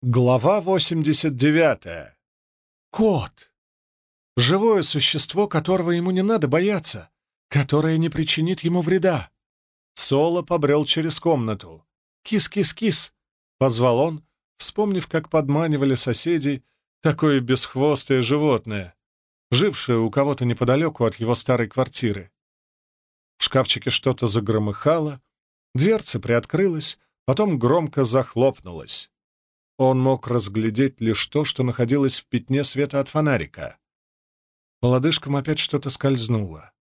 Глава 89. Кот. Живое существо, которого ему не надо бояться, которое не причинит ему вреда. Соло побрел через комнату. «Кис-кис-кис!» — позвал он, вспомнив, как подманивали соседей такое бесхвостое животное, жившее у кого-то неподалеку от его старой квартиры. В шкафчике что-то загромыхало, дверца приоткрылась, потом громко захлопнулась. Он мог разглядеть лишь то, что находилось в пятне света от фонарика. По лодыжкам опять что-то скользнуло.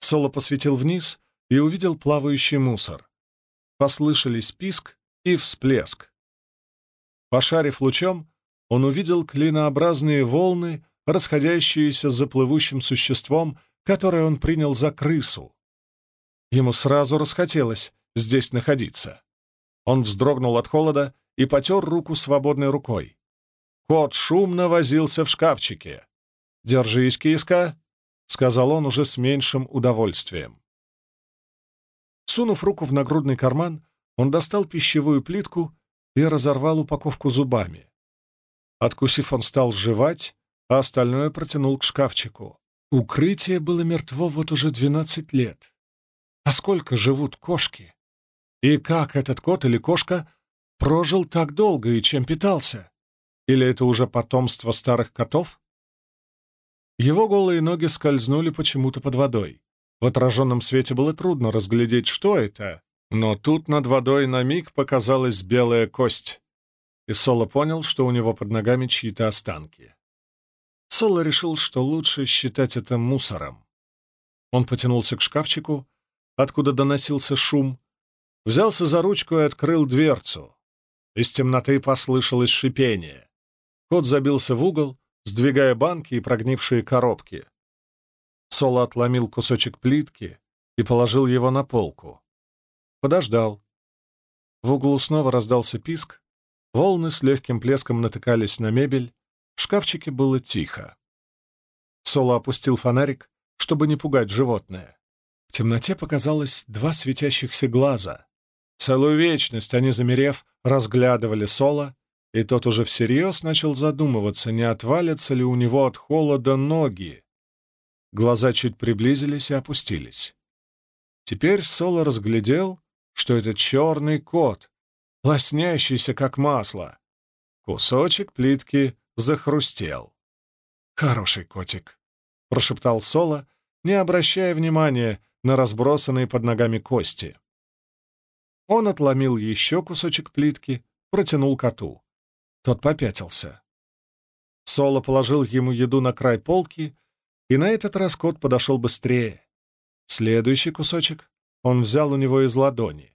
Соло посветил вниз и увидел плавающий мусор. Послышались писк и всплеск. Пошарив лучом, он увидел клинообразные волны, расходящиеся за плывущим существом, которое он принял за крысу. Ему сразу расхотелось здесь находиться. Он вздрогнул от холода и потер руку свободной рукой. Кот шумно возился в шкафчике. «Держись, киска», — сказал он уже с меньшим удовольствием. Сунув руку в нагрудный карман, он достал пищевую плитку и разорвал упаковку зубами. Откусив, он стал жевать, а остальное протянул к шкафчику. Укрытие было мертво вот уже двенадцать лет. А сколько живут кошки? И как этот кот или кошка прожил так долго и чем питался? Или это уже потомство старых котов? Его голые ноги скользнули почему-то под водой. В отраженном свете было трудно разглядеть, что это, но тут над водой на миг показалась белая кость, и Соло понял, что у него под ногами чьи-то останки. Соло решил, что лучше считать это мусором. Он потянулся к шкафчику, откуда доносился шум, взялся за ручку и открыл дверцу. Из темноты послышалось шипение. Кот забился в угол, сдвигая банки и прогнившие коробки. Соло отломил кусочек плитки и положил его на полку. Подождал. В углу снова раздался писк, волны с легким плеском натыкались на мебель, в шкафчике было тихо. Соло опустил фонарик, чтобы не пугать животное. В темноте показалось два светящихся глаза. Целую вечность они, замерев, разглядывали Соло, и тот уже всерьез начал задумываться, не отвалятся ли у него от холода ноги. Глаза чуть приблизились и опустились. Теперь Соло разглядел, что это черный кот, лоснящийся как масло. Кусочек плитки захрустел. «Хороший котик», — прошептал Соло, не обращая внимания на разбросанные под ногами кости. Он отломил еще кусочек плитки, протянул коту. Тот попятился. Соло положил ему еду на край полки, и на этот раз кот подошел быстрее. Следующий кусочек он взял у него из ладони.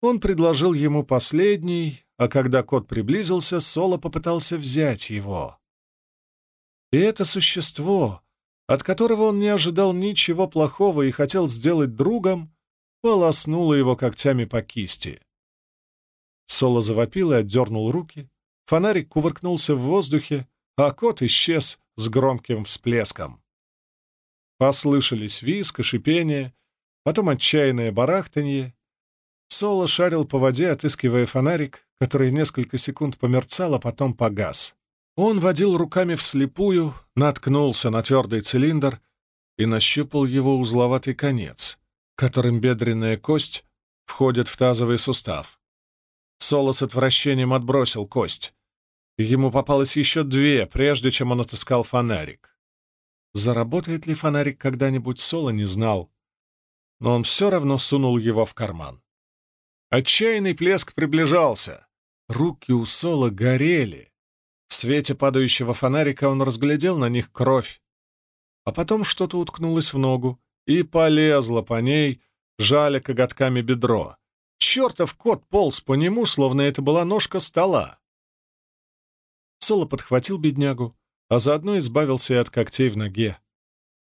Он предложил ему последний, а когда кот приблизился, Соло попытался взять его. И это существо, от которого он не ожидал ничего плохого и хотел сделать другом, полоснула его когтями по кисти. Соло завопил и отдернул руки, фонарик кувыркнулся в воздухе, а кот исчез с громким всплеском. Послышались виск и шипение, потом отчаянное барахтанье. Соло шарил по воде, отыскивая фонарик, который несколько секунд померцал, а потом погас. Он водил руками вслепую, наткнулся на твердый цилиндр и нащупал его узловатый конец которым бедренная кость входит в тазовый сустав. Соло с отвращением отбросил кость. Ему попалось еще две, прежде чем он отыскал фонарик. Заработает ли фонарик когда-нибудь, Соло не знал, но он все равно сунул его в карман. Отчаянный плеск приближался. Руки у Соло горели. В свете падающего фонарика он разглядел на них кровь. А потом что-то уткнулось в ногу, и полезла по ней, жаля коготками бедро. Чертов кот полз по нему, словно это была ножка стола. Соло подхватил беднягу, а заодно избавился и от когтей в ноге.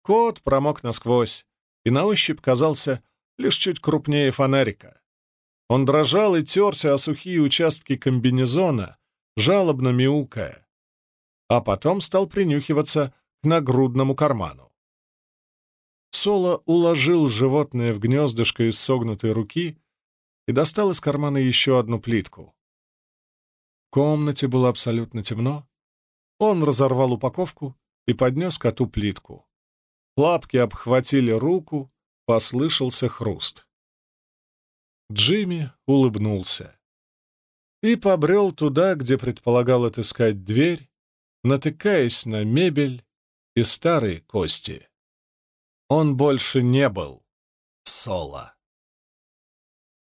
Кот промок насквозь и на ощупь казался лишь чуть крупнее фонарика. Он дрожал и терся о сухие участки комбинезона, жалобно мяукая, а потом стал принюхиваться к нагрудному карману. Соло уложил животное в гнездышко из согнутой руки и достал из кармана еще одну плитку. В комнате было абсолютно темно. Он разорвал упаковку и поднес коту плитку. Лапки обхватили руку, послышался хруст. Джимми улыбнулся и побрел туда, где предполагал отыскать дверь, натыкаясь на мебель и старые кости. Он больше не был Соло.